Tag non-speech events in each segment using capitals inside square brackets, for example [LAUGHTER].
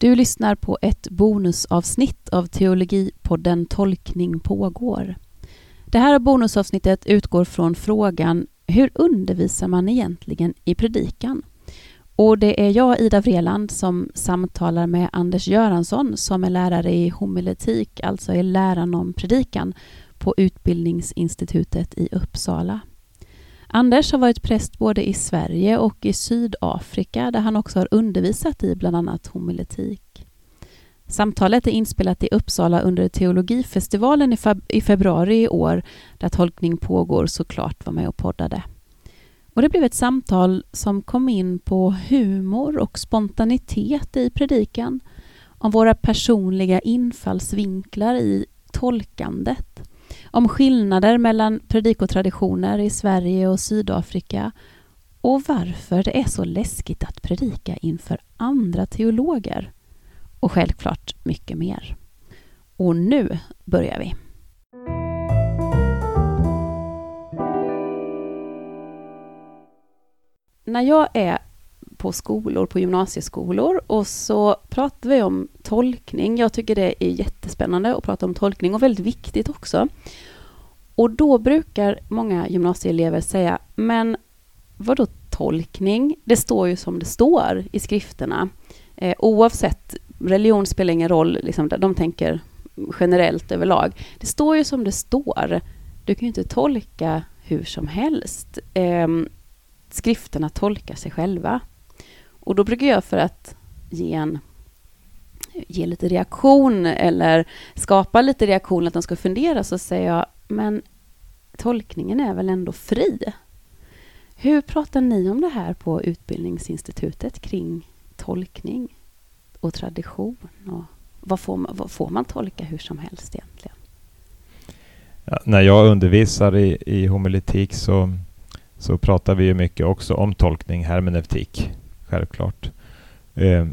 Du lyssnar på ett bonusavsnitt av Teologipodden Tolkning pågår. Det här bonusavsnittet utgår från frågan Hur undervisar man egentligen i predikan? Och det är jag, Ida Vreland, som samtalar med Anders Göransson som är lärare i homiletik, alltså i läran om predikan, på Utbildningsinstitutet i Uppsala. Anders har varit präst både i Sverige och i Sydafrika där han också har undervisat i bland annat homiletik. Samtalet är inspelat i Uppsala under teologifestivalen i februari i år där tolkning pågår såklart var med och poddade. Och det blev ett samtal som kom in på humor och spontanitet i predikan, om våra personliga infallsvinklar i tolkandet om skillnader mellan predikotraditioner i Sverige och Sydafrika och varför det är så läskigt att predika inför andra teologer. Och självklart mycket mer. Och nu börjar vi. När jag är på skolor, på gymnasieskolor och så pratar vi om tolkning. Jag tycker det är jättespännande att prata om tolkning och väldigt viktigt också. Och då brukar många gymnasieelever säga, men vad då tolkning? Det står ju som det står i skrifterna. Eh, oavsett, religion spelar ingen roll, liksom, de tänker generellt överlag. Det står ju som det står. Du kan ju inte tolka hur som helst. Eh, skrifterna tolkar sig själva. Och då brukar jag för att ge en ge lite reaktion eller skapa lite reaktion, att de ska fundera, så säger jag, men tolkningen är väl ändå fri? Hur pratar ni om det här på Utbildningsinstitutet kring tolkning och tradition? Och vad, får man, vad får man tolka hur som helst egentligen? Ja, när jag undervisar i, i homiletik så, så pratar vi ju mycket också om tolkning, hermeneutik självklart. Eh,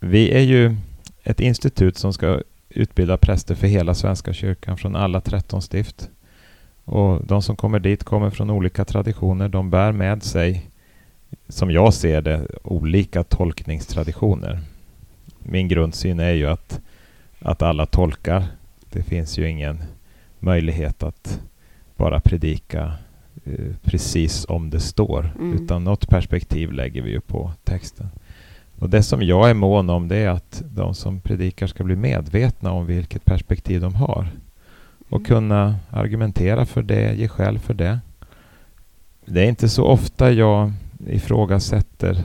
vi är ju ett institut som ska utbilda präster för hela Svenska kyrkan från alla 13 stift. Och de som kommer dit kommer från olika traditioner. De bär med sig, som jag ser det, olika tolkningstraditioner. Min grundsyn är ju att, att alla tolkar. Det finns ju ingen möjlighet att bara predika precis om det står. Mm. Utan något perspektiv lägger vi ju på texten. Och Det som jag är mån om det är att de som predikar ska bli medvetna om vilket perspektiv de har. Och mm. kunna argumentera för det, ge skäl för det. Det är inte så ofta jag ifrågasätter.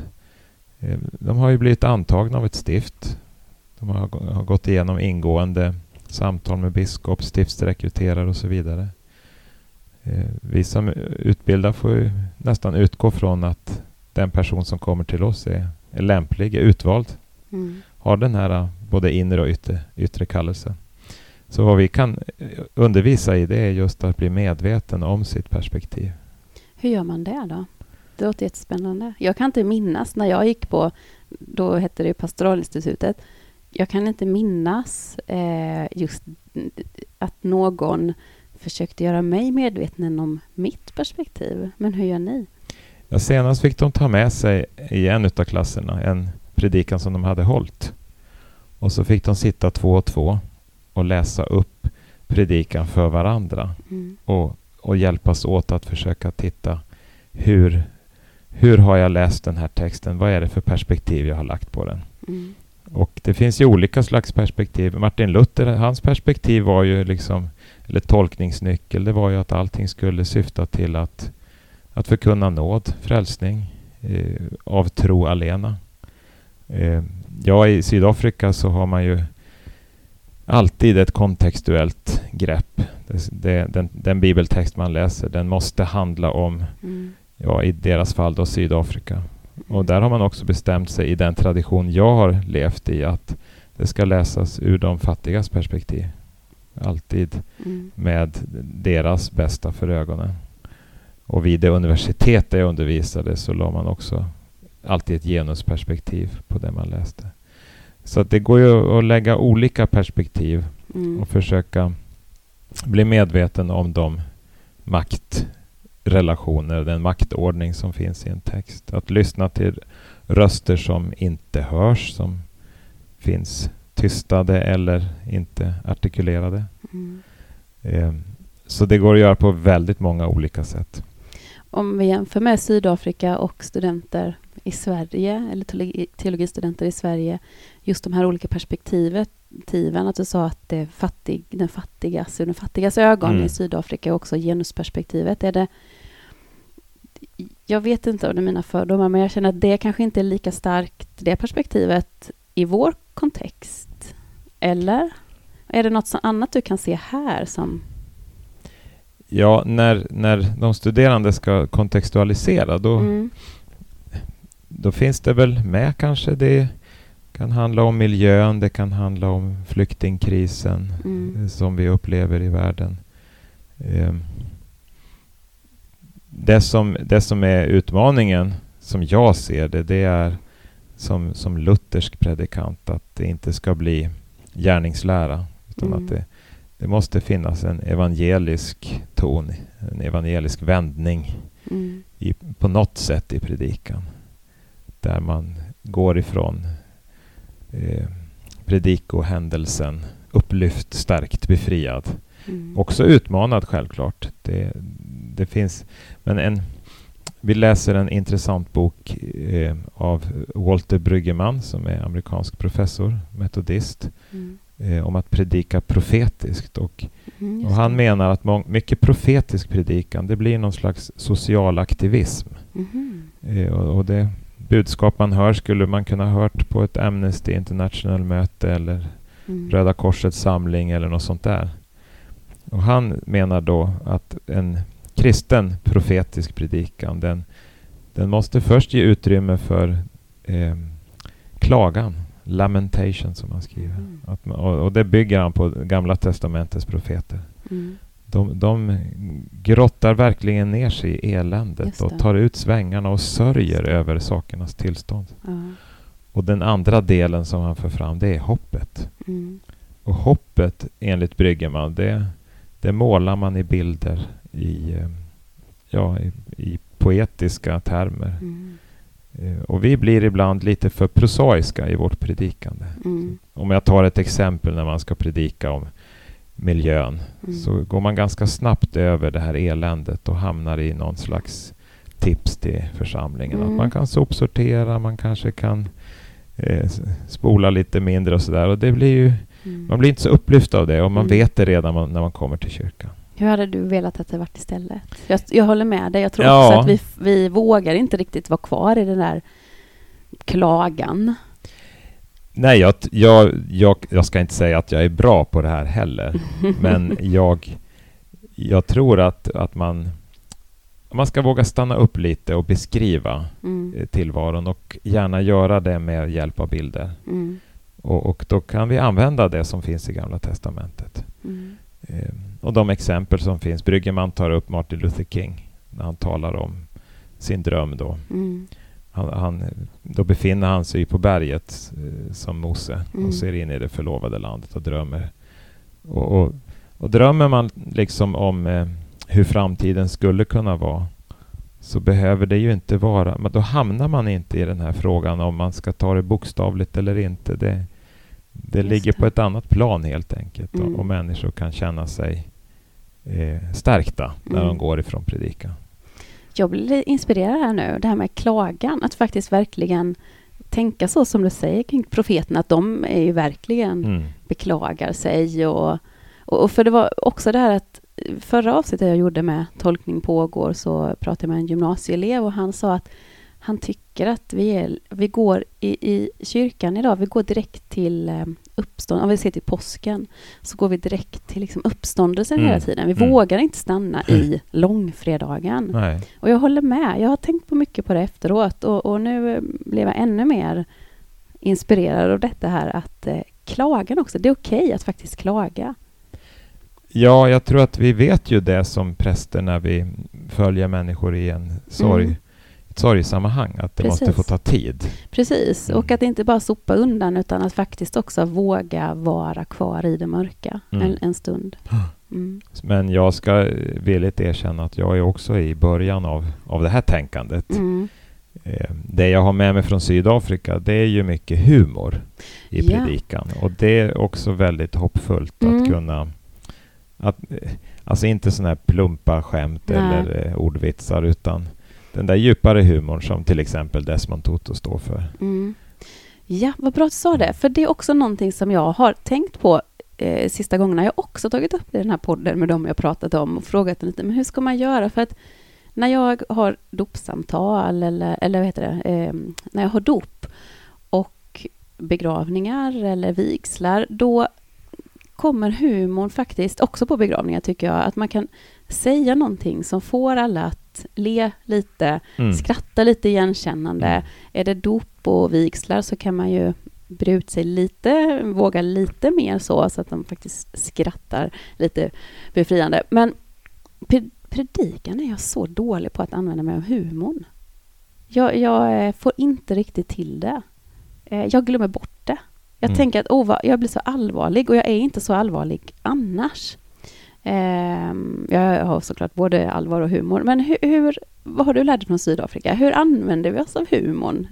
Eh, de har ju blivit antagna av ett stift. De har, har gått igenom ingående samtal med biskop, stiftsrekryterare och så vidare. Eh, vi som utbildar får ju nästan utgå från att den person som kommer till oss är, är lämplig, är utvald. Mm. Har den här eh, både inre och yttre, yttre kallelsen. Så vad vi kan eh, undervisa i det är just att bli medveten om sitt perspektiv. Hur gör man det då? Det låter jättespännande. Jag kan inte minnas när jag gick på, då hette det Pastoralinstitutet, jag kan inte minnas eh, just att någon försökte göra mig medveten om mitt perspektiv. Men hur gör ni? Ja, senast fick de ta med sig i en av klasserna en predikan som de hade hållit. Och så fick de sitta två och två och läsa upp predikan för varandra mm. och, och hjälpas åt att försöka titta hur, hur har jag läst den här texten? Vad är det för perspektiv jag har lagt på den? Mm. Och det finns ju olika slags perspektiv. Martin Luther, hans perspektiv var ju liksom eller tolkningsnyckel, det var ju att allting skulle syfta till att, att förkunna nåd, frälsning, eh, av tro alena. Eh, ja, i Sydafrika så har man ju alltid ett kontextuellt grepp. Det, det, den, den, bibeltext man läser, den måste handla om, mm. ja, i deras fall då Sydafrika. Och där har man också bestämt sig i den tradition jag har levt i att det ska läsas ur de fattigas perspektiv. Alltid mm. med deras bästa för ögonen. Och vid det universitet där jag undervisade så la man också alltid ett genusperspektiv på det man läste. Så det går ju att lägga olika perspektiv mm. och försöka bli medveten om de maktrelationer, den maktordning som finns i en text. Att lyssna till röster som inte hörs, som finns tystade eller inte artikulerade. Mm. Eh, så det går att göra på väldigt många olika sätt. Om vi jämför med Sydafrika och studenter i Sverige, eller teologi, teologistudenter i Sverige, just de här olika perspektiven, att du sa att det fattig, den fattigas, den fattigas ögon Mm. i Sydafrika och också genusperspektivet. Är det, jag vet inte om det är mina fördomar, men jag känner att det kanske inte är lika starkt, det perspektivet, i vår kontext. Eller? Är det något annat du kan se här som... Ja, när, när de studerande ska kontextualisera då, Mm. då finns det väl med kanske. Det kan handla om miljön, det kan handla om flyktingkrisen Mm. som vi upplever i världen. Eh, Det som, det som är utmaningen, som jag ser det, det är som, som luthersk predikant att det inte ska bli gärningslära. Utan Mm. att det, det måste finnas en evangelisk ton, en evangelisk vändning Mm. i, på något sätt i predikan. Där man går ifrån eh, predikohändelsen upplyft, stärkt, befriad. Mm. Också utmanad självklart. Det, det finns, men en, vi läser en intressant bok eh, av Walter Bryggeman som är amerikansk professor, metodist, Mm. eh, om att predika profetiskt. Och, Mm, och han menar att mång, mycket profetisk predikan, det blir någon slags social aktivism. Mhm. Eh, och, och det budskap man hör skulle man kunna ha hört på ett Amnesty International-möte eller Mm. Röda Korsets samling eller något sånt där. Och han menar då att en kristen profetisk predikan, den, den måste först ge utrymme för eh, klagan, lamentation som han skriver. Mm. Att man, och, och det bygger han på Gamla Testamentets profeter. Mm. De, de grottar verkligen ner sig i eländet och tar ut svängarna och sörjer över sakernas tillstånd. Ja. Och den andra delen som han för fram, det är hoppet. Mm. Och hoppet, enligt Bryggeman, det, det målar man i bilder i, eh, ja, i, i poetiska termer. Mm. Eh, Och vi blir ibland lite för prosaiska i vårt predikande. Mm. Om jag tar ett exempel när man ska predika om miljön Mm. så går man ganska snabbt över det här eländet och hamnar i någon slags tips till församlingen. Mm. Att man kan sopsortera, man kanske kan eh, spola lite mindre och sådär. Och det blir ju, Mm. man blir inte så upplyft av det och man Mm. vet det redan man, när man kommer till kyrkan. Hur hade du velat att det varit istället? Jag, jag håller med dig. Jag tror Ja. också att vi, vi vågar inte riktigt vara kvar i den där klagan. Nej, jag, jag, jag, jag ska inte säga att jag är bra på det här heller. [LAUGHS] Men jag, jag tror att, att man, man ska våga stanna upp lite och beskriva Mm. eh, tillvaron och gärna göra det med hjälp av bilder. Mm. Och, och då kan vi använda det som finns i Gamla Testamentet. Mm. Eh, och de exempel som finns. Bryggeman tar upp Martin Luther King när han talar om sin dröm då. Mm. Han, han, då befinner han sig på berget eh, som Mose Mm. och ser in i det förlovade landet och drömmer. Och, och, och drömmer man liksom om eh, hur framtiden skulle kunna vara så behöver det ju inte vara, men då hamnar man inte i den här frågan om man ska ta det bokstavligt eller inte. Det, det Just ligger på ett annat plan helt enkelt Mm. och, människor kan känna sig eh, stärkta när Mm. de går ifrån predikan. Jag blir inspirerad här nu, det här med klagan, att faktiskt verkligen tänka så som du säger kring profeterna, att de är ju verkligen Mm. beklagar sig och, och för det var också det här att förra avsnittet jag gjorde med Tolkning pågår så pratade jag med en gymnasieelev och han sa att han tycker att vi, är, vi går i, i kyrkan idag, vi går direkt till eh, uppstånd, om vi ser till påsken, så går vi direkt till liksom uppståndelsen Mm. hela tiden. Vi Mm. vågar inte stanna i långfredagen. Nej. Och jag håller med. Jag har tänkt på mycket på det efteråt och, och nu eh, blev jag ännu mer inspirerad av detta här att eh, klagan också. Det är okej att faktiskt klaga. Ja, jag tror att vi vet ju det som präster när vi följer människor i en sorg, Mm. Ett sorgsammanhang, att det Precis. måste få ta tid. Precis, Mm. och att inte bara sopa undan utan att faktiskt också våga vara kvar i det mörka Mm. en, en stund. [GASPS] Mm. Men jag ska villigt erkänna att jag är också i början av, av det här tänkandet. Mm. eh, det jag har med mig från Sydafrika, det är ju mycket humor i Ja. predikan. Och det är också väldigt hoppfullt Mm. att kunna... Att, eh, alltså inte sådana här plumpa skämt Nej. eller eh, ordvitsar, utan den där djupare humorn som till exempel Desmond Tutu står för. Mm. Ja, vad bra att du sa det. För det är också någonting som jag har tänkt på eh, sista gångerna. Jag har också tagit upp det i den här podden med dem jag pratat om och frågat lite, men hur ska man göra? För att när jag har dopsamtal eller, eller vad heter det, eh, när jag har dop och begravningar eller vigslar, då kommer humorn faktiskt, också på begravningar tycker jag, att man kan säga någonting som får alla att le lite, Mm. skratta lite igenkännande. Mm. Är det dop och vigslar så kan man ju bre ut sig lite, våga lite mer så, så att de faktiskt skrattar lite befriande. Men pre- predikan är jag så dålig på att använda mig av humorn. Jag, jag eh, får inte riktigt till det. Eh, Jag glömmer bort det. Jag Mm. tänker att oh, jag blir så allvarlig och jag är inte så allvarlig annars. Ehm, jag har såklart både allvar och humor. Men hur, hur, vad har du lärt dig från Sydafrika? Hur använder vi oss av humorn?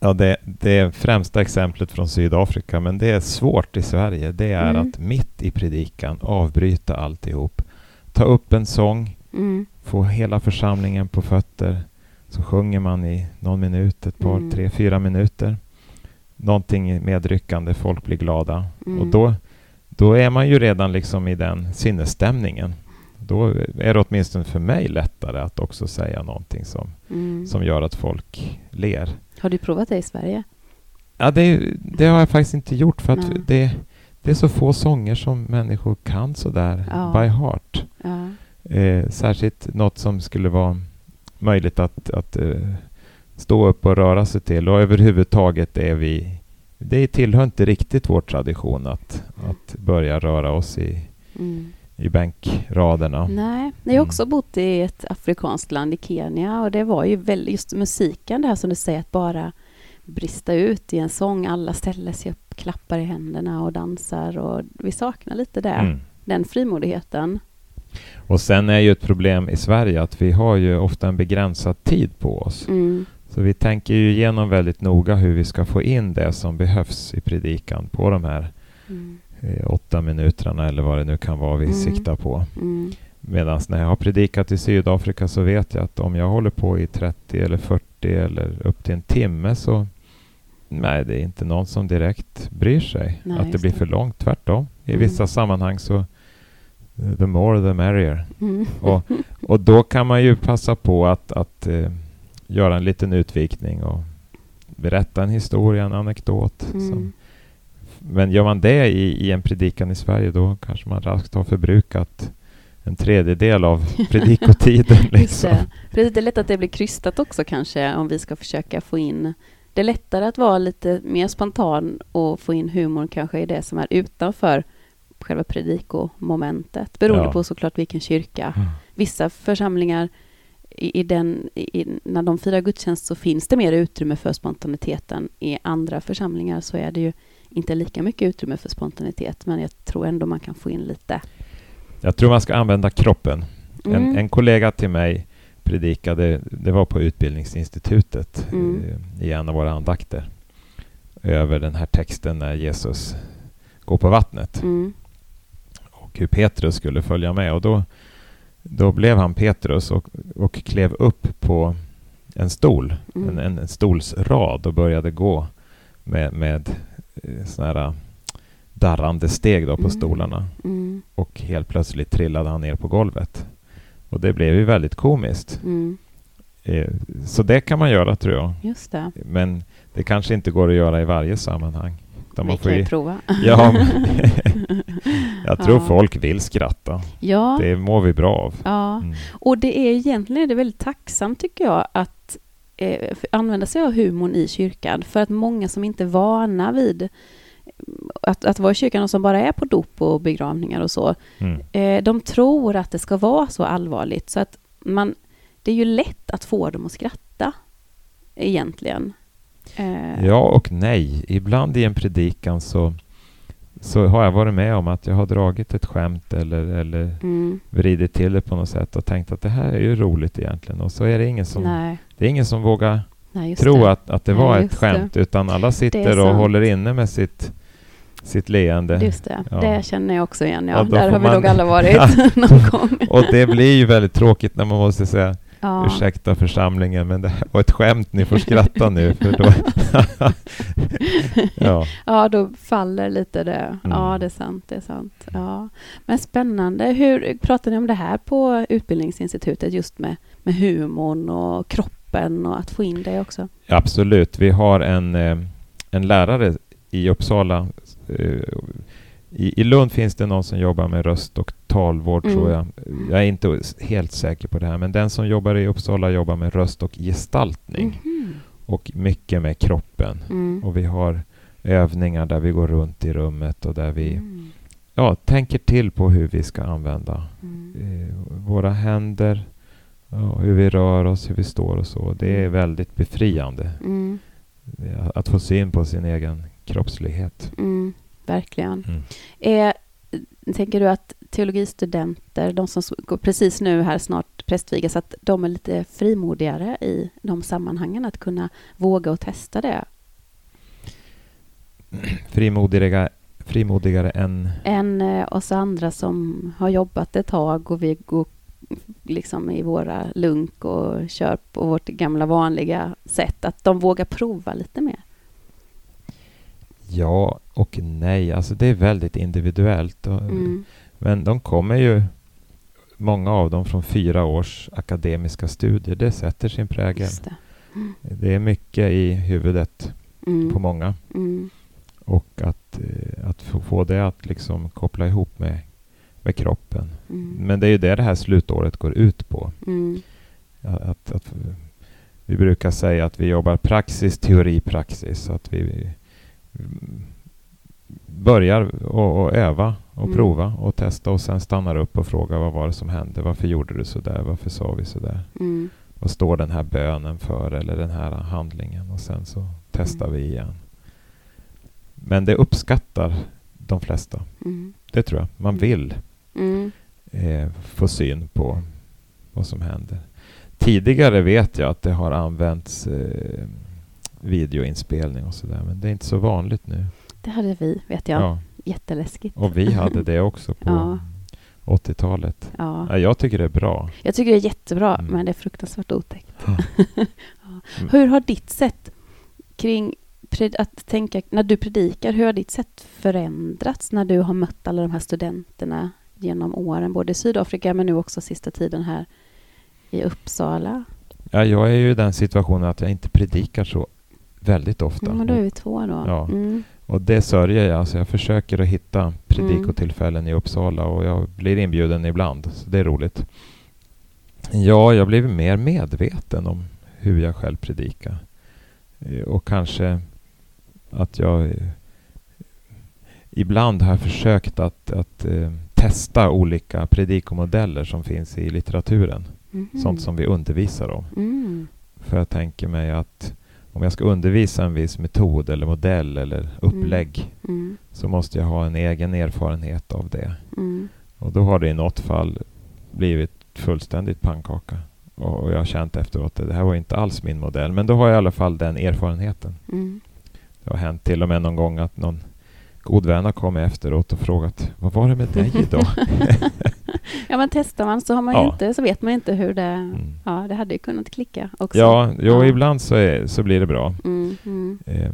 Ja, det, det främsta exemplet från Sydafrika, men det är svårt i Sverige, det är Mm. att mitt i predikan avbryta alltihop. Ta upp en sång, Mm. få hela församlingen på fötter, så sjunger man i någon minut, ett par, Mm. tre, fyra minuter. Någonting medryckande, folk blir glada. Mm. Och då, då är man ju redan liksom i den sinnesstämningen. Då är det åtminstone för mig lättare att också säga någonting som, Mm. som gör att folk ler. Har du provat det i Sverige? Ja, det, det har jag faktiskt inte gjort för att Nej. det, det är så få sånger som människor kan sådär Ja. by heart. Ja. Eh, särskilt något som skulle vara möjligt att, att eh, stå upp och röra sig till. Och överhuvudtaget är vi... Det tillhör inte riktigt vår tradition att, att börja röra oss i, Mm. i bänkraderna. Nej, jag har också bott i ett afrikanskt land, i Kenya, och det var ju väldigt, just musiken, det här som du säger, att bara brista ut i en sång. Alla ställer sig upp, klappar i händerna och dansar och vi saknar lite det, Mm. den frimodigheten. Och sen är ju ett problem i Sverige att vi har ju ofta en begränsad tid på oss. Mm. Så vi tänker ju igenom väldigt noga hur vi ska få in det som behövs i predikan på de här Mm. eh, åtta minuterna eller vad det nu kan vara vi Mm. siktar på. Mm. Medan när jag har predikat i Sydafrika så vet jag att om jag håller på i 30 eller 40 eller upp till en timme så nej, det är inte någon som direkt bryr sig Nej, att det blir det. för långt. Tvärtom. I Mm. vissa sammanhang så the more the merrier. Mm. Och, och då kan man ju passa på att, att eh, göra en liten utvikning och berätta en historia, en anekdot. Som, Mm. men gör man det i, i en predikan i Sverige då kanske man raskt har förbrukat en tredjedel av [LAUGHS] predikotiden. Liksom. det. Precis, det är lätt att det blir krystat också kanske om vi ska försöka få in det är lättare att vara lite mer spontan och få in humor kanske i det som är utanför själva predikomomentet. Beroende Ja. på såklart vilken kyrka. Mm. Vissa församlingar, i, i den, i, när de firar gudstjänst så finns det mer utrymme för spontaniteten. I andra församlingar så är det ju inte lika mycket utrymme för spontanitet, men jag tror ändå man kan få in lite. Jag tror man ska använda kroppen. En, Mm. en kollega till mig predikade, det var på Utbildningsinstitutet Mm. eh, i en av våra andakter, över den här texten när Jesus går på vattnet Mm. och hur Petrus skulle följa med. Och då, då blev han Petrus och, och klev upp på en stol, Mm. en, en, en stolsrad och började gå med, med eh, såna här darrande steg då på Mm. stolarna. Mm. Och helt plötsligt trillade han ner på golvet. Och det blev ju väldigt komiskt. Mm. Eh, Så det kan man göra tror jag. Just det. Men det kanske inte går att göra i varje sammanhang. Utan Vi kan ju prova. Ja, [LAUGHS] jag tror Ja. folk vill skratta. Ja, Det mår vi bra av. ja. Mm. och det är egentligen är det väldigt tacksamt tycker jag att eh, använda sig av humorn i kyrkan. För att många som inte är vana vid eh, att, att vara i kyrkan och som bara är på dop och begravningar och så, Mm. eh, de tror att det ska vara så allvarligt. Så att man, det är ju lätt att få dem att skratta, egentligen. Eh, Ja och nej. Ibland i en predikan så, så har jag varit med om att jag har dragit ett skämt eller, eller Mm, vridit till det på något sätt och tänkt att det här är ju roligt egentligen. Och så är det ingen som, nej. det är ingen som vågar Nej, tro det. att, att det var ett skämt, det. utan alla sitter och håller inne med sitt, sitt leende. Just det, Ja. det känner jag också igen. Ja. Då Där har vi man- nog alla varit [LAUGHS] [LAUGHS] någon gång. Och det blir ju väldigt tråkigt när man måste säga Ja. ursäkta församlingen, men det här var ett skämt, ni får skratta nu. För då [LAUGHS] ja. Ja, då faller lite det. Ja, Mm. det är sant. Det är sant. Ja. Men spännande. Hur pratar ni om det här på Utbildningsinstitutet just med, med humorn och kroppen och att få in det också? Absolut. Vi har en, eh, en lärare i Uppsala. I, I Lund finns det någon som jobbar med röst och talvård, Mm. tror jag. Jag är inte helt säker på det här, men den som jobbar i Uppsala jobbar med röst och gestaltning Mhm. och mycket med kroppen. Mm. Och vi har övningar där vi går runt i rummet och där vi Mm. ja, tänker till på hur vi ska använda Mm. eh, våra händer, ja, hur vi rör oss, hur vi står och så. Det är väldigt befriande Mm. att få syn på sin egen kroppslighet. Verkligen. Mm. Är, tänker du att teologistudenter, de som går precis nu här snart prästvigas, att de är lite frimodigare i de sammanhangen, att kunna våga och testa det, Frimodigare, frimodigare än... än eh, oss andra som har jobbat ett tag och vi går liksom i våra lunk och kör på vårt gamla vanliga sätt, att de vågar prova lite mer? Ja och nej. Alltså det är väldigt individuellt. Mm. Men de kommer ju, många av dem, från fyra års akademiska studier. Det sätter sin prägel. Det. Det är mycket i huvudet Mm. på många. Mm. Och att, eh, att få, det att liksom koppla ihop med, med kroppen. Mm. Men det är ju det det här slutåret går ut på. Mm. Att, att, vi brukar säga att vi jobbar praxis, teori, praxis. Så att vi mm, börjar och, och öva och Mm. prova och testa och sen stannar upp och frågar vad var det som hände? Varför gjorde du så där? Varför sa vi så där? Mm. Vad står den här bönen för eller den här handlingen? Och sen så testar Mm. vi igen. Men det uppskattar de flesta. Mm. Det tror jag. Man Mm. vill Mm. eh, få syn på vad som händer. Tidigare vet jag att det har använts eh, videoinspelning och sådär, men det är inte så vanligt nu. Det hade vi, vet jag. Ja. Jätteläskigt. Och vi hade det också på Ja. 80-talet. Ja. Ja, jag tycker det är bra. Jag tycker det är jättebra, Mm. men det är fruktansvärt otäckt. Ja. [LAUGHS] Hur har ditt sätt kring att tänka, när du predikar, hur har ditt sätt förändrats när du har mött alla de här studenterna genom åren, både i Sydafrika men nu också sista tiden här i Uppsala? Ja, jag är ju i den situationen att jag inte predikar så väldigt ofta. Mm, men då är vi två då. Ja. Mm. Och det sörjer jag. Alltså jag försöker att hitta predikotillfällen i Uppsala och jag blir inbjuden ibland. Så det är roligt. Ja, jag blev mer medveten om hur jag själv predikar. Eh, Och kanske att jag eh, ibland har försökt att, att eh, testa olika predikomodeller som finns i litteraturen. Mhm. Sånt som vi undervisar om. Mm. För jag tänker mig att om jag ska undervisa en viss metod eller modell eller upplägg Mm. så måste jag ha en egen erfarenhet av det. Mm. Och då har det i något fall blivit fullständigt pannkaka. Och och jag har känt efteråt att det här var inte alls min modell. Men då har jag i alla fall den erfarenheten. Mm. Det har hänt till och med någon gång att någon god vän har kommit efteråt och frågat Vad var det med dig idag? [LAUGHS] ja, men testar man så, har man Ja. inte, så vet man inte hur det... Mm. Ja, det hade ju kunnat klicka också. Ja, jo, Ja. ibland så, är, så blir det bra. Mm. Mm. Eh,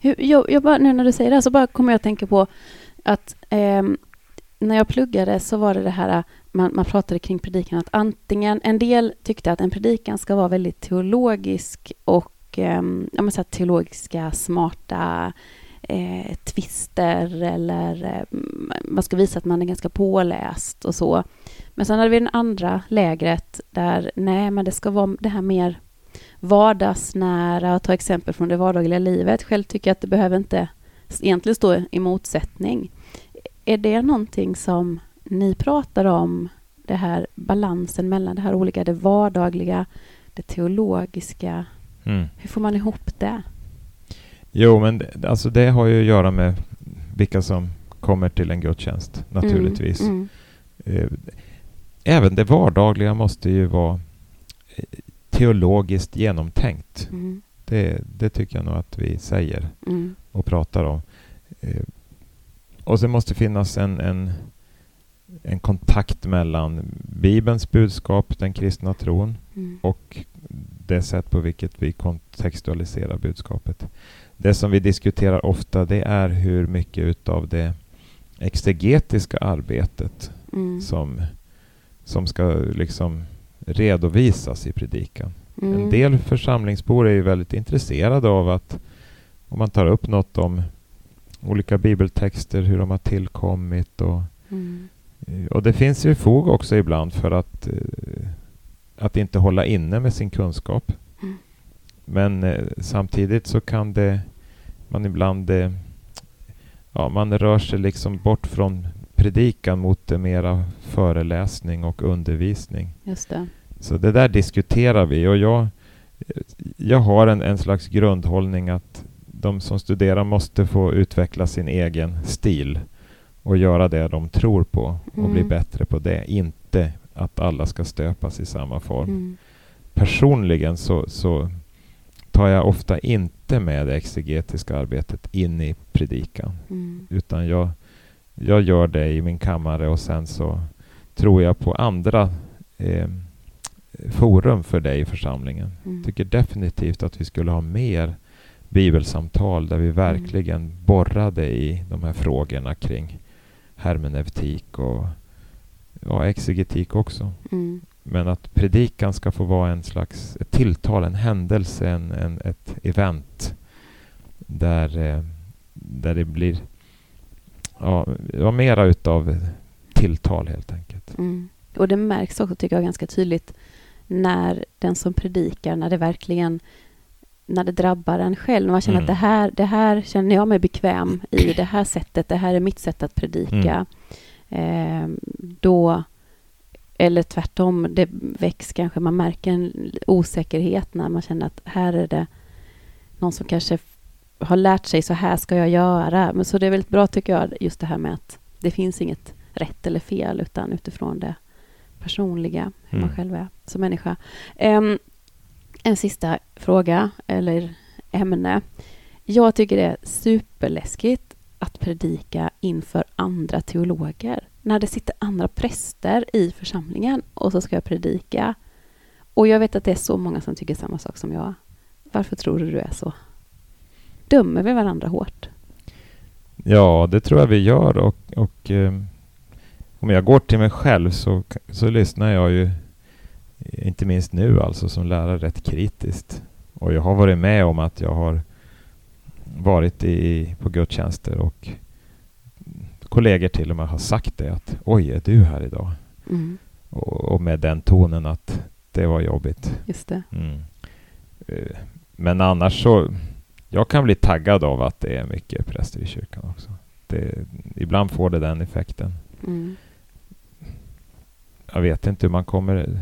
Hur, jag, jag bara, nu när du säger det här så bara kommer jag att tänka på att ehm, när jag pluggade så var det det här, man, man pratade kring predikan att antingen, en del tyckte att en predikan ska vara väldigt teologisk och ehm, ja, men så här, teologiska smarta eh, twister eller eh, man ska visa att man är ganska påläst och så. Men sen hade vi den andra lägret där, nej men det ska vara det här mer vardagsnära ta exempel från det vardagliga livet. Själv tycker jag att det behöver inte egentligen stå i motsättning. Är det någonting som ni pratar om, det här balansen mellan det här olika, det vardagliga, det teologiska? mm. Hur får man ihop det? Jo, men det, alltså det har ju att göra med vilka som kommer till en gudstjänst naturligtvis. Mm, Eh, Även det vardagliga måste ju vara eh, teologiskt genomtänkt. Mm. Det, det tycker jag nog att vi säger Mm. och pratar om. Eh, och sen måste finnas en, en, en kontakt mellan Bibelns budskap, den kristna tron, Mm. och det sätt på vilket vi kontextualiserar budskapet. Det som vi diskuterar ofta det är hur mycket utav det exegetiska arbetet Mm. som, som ska liksom redovisas i predikan. Mm. En del församlingsbor är ju väldigt intresserade av att om man tar upp något om olika bibeltexter, hur de har tillkommit och, Mm. och det finns ju fog också ibland för att, eh, att inte hålla inne med sin kunskap. Mm. Men eh, samtidigt så kan det man ibland eh, ja, man rör sig liksom bort från predikan mot det mera föreläsning och undervisning. Just det. Så det där diskuterar vi och jag, jag har en, en slags grundhållning att de som studerar måste få utveckla sin egen stil och göra det de tror på och Mm. bli bättre på det. Inte att alla ska stöpas i samma form. Mm. Personligen så, så tar jag ofta inte med det exegetiska arbetet in i predikan. Mm. Utan jag, jag gör det i min kammare och sen så tror jag på andra eh, forum för det i församlingen. Mm. tycker definitivt att vi skulle ha mer bibelsamtal där vi verkligen borrade i de här frågorna kring hermeneutik och ja, exegetik också. Mm. Men att predikan ska få vara en slags ett tilltal, en händelse, en, en, ett event där, eh, där det blir ja, ja, mera utav tilltal helt enkelt. Mm. Och det märks också, tycker jag, ganska tydligt när den som predikar, när det verkligen när det drabbar en själv, när man känner Mm. att det här, det här känner jag mig bekväm i, det här sättet, det här är mitt sätt att predika. Mm. Eh, då, eller tvärtom, det väcks kanske, man märker en osäkerhet när man känner att här är det någon som kanske har lärt sig, så här ska jag göra. Men så det är väldigt bra tycker jag, just det här med att det finns inget rätt eller fel, utan utifrån det personliga, hur man Mm. själv är som människa. Em, en sista fråga, eller ämne. Jag tycker det är superläskigt att predika inför andra teologer. När det sitter andra präster i församlingen och så ska jag predika. Och jag vet att det är så många som tycker samma sak som jag. Varför tror du du är så? Dömer vi varandra hårt? Ja, det tror jag vi gör och, och eh, om jag går till mig själv så, så lyssnar jag ju inte minst nu alltså som lärare rätt kritiskt. Och jag har varit med om att jag har varit i, på gudstjänster och kollegor till och med har sagt det att oj, är du här idag? Mm, Och, och med den tonen att det var jobbigt. just det. Mm. Eh, Men annars så, jag kan bli taggad av att det är mycket präster i kyrkan också. Det, ibland får det den effekten. Mm. Jag vet inte hur man kommer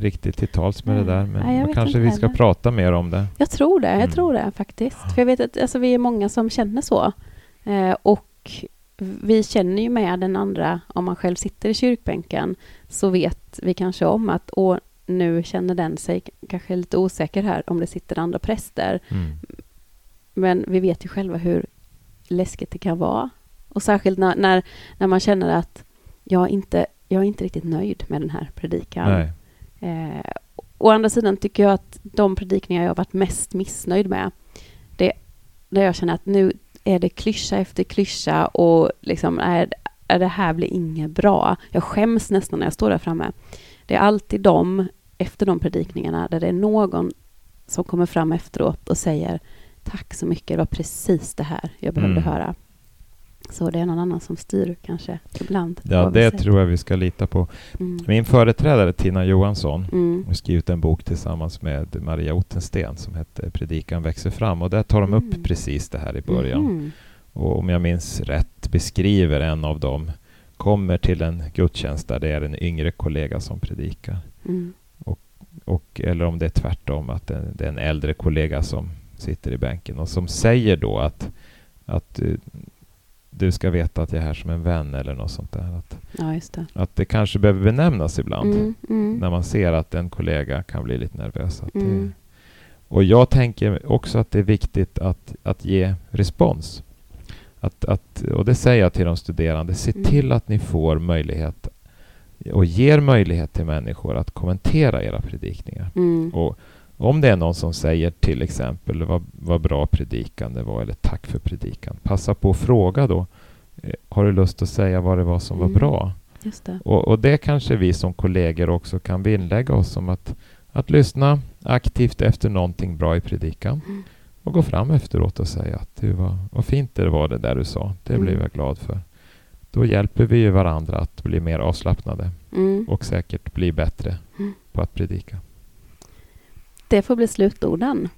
riktigt till tals med Nej. det där, men vet kanske vi ska heller. prata mer om det. Jag tror det, jag Mm. tror det faktiskt. För jag vet att alltså, vi är många som känner så. Eh, och vi känner ju med den andra, om man själv sitter i kyrkbänken, så vet vi kanske om att och nu känner den sig kanske lite osäker här om det sitter andra präster. Mm. Men vi vet ju själva hur läskigt det kan vara. Och särskilt när, när, när man känner att jag inte, jag är inte riktigt nöjd med den här predikan. Nej. Eh, å andra sidan tycker jag att de predikningar jag har varit mest missnöjd med, det där jag känner att nu är det klyscha efter klyscha och liksom är, är det här blir inget bra. Jag skäms nästan när jag står där framme. Det är alltid de, efter de predikningarna, där det är någon som kommer fram efteråt och säger Tack så mycket, det var precis det här jag behövde Mm. höra. Så det är någon annan som styr kanske ibland. Ja, det tror jag vi ska lita på. Mm. Min företrädare Tina Johansson Mm. har skrivit en bok tillsammans med Maria Ottensten som heter Predikan växer fram och där tar de upp Mm. precis det här i början. Mhm. Och om jag minns rätt beskriver en av dem kommer till en gudstjänst där det är en yngre kollega som predikar. Mm. Och, eller om det är tvärtom, att det, det är en äldre kollega som sitter i bänken och som säger då att, att eh, du ska veta att jag är här som en vän eller något sånt där. Att, Ja, det. att det kanske behöver benämnas ibland. Mm, mm, När man ser att en kollega kan bli lite nervös. Att det, mm, och jag tänker också att det är viktigt att, att ge respons. Att, att, och det säger jag till de studerande. Se Mm. till att ni får möjlighet och ger möjlighet till människor att kommentera era predikningar. mm, Och om det är någon som säger till exempel vad, vad bra predikan det var eller tack för predikan. Passa på att fråga då. eh, Har du lust att säga vad det var som var Mm. bra? just det. Och, och det kanske vi som kollegor också kan vinnlägga oss om att, att lyssna aktivt efter någonting bra i predikan Mm. och gå fram efteråt och säga att du var, vad fint det var det där du sa. Det Mm. blev jag glad för. Då hjälper vi ju varandra att bli mer avslappnade Mm. och säkert bli bättre Mm. på att predika. Det får bli slutorden.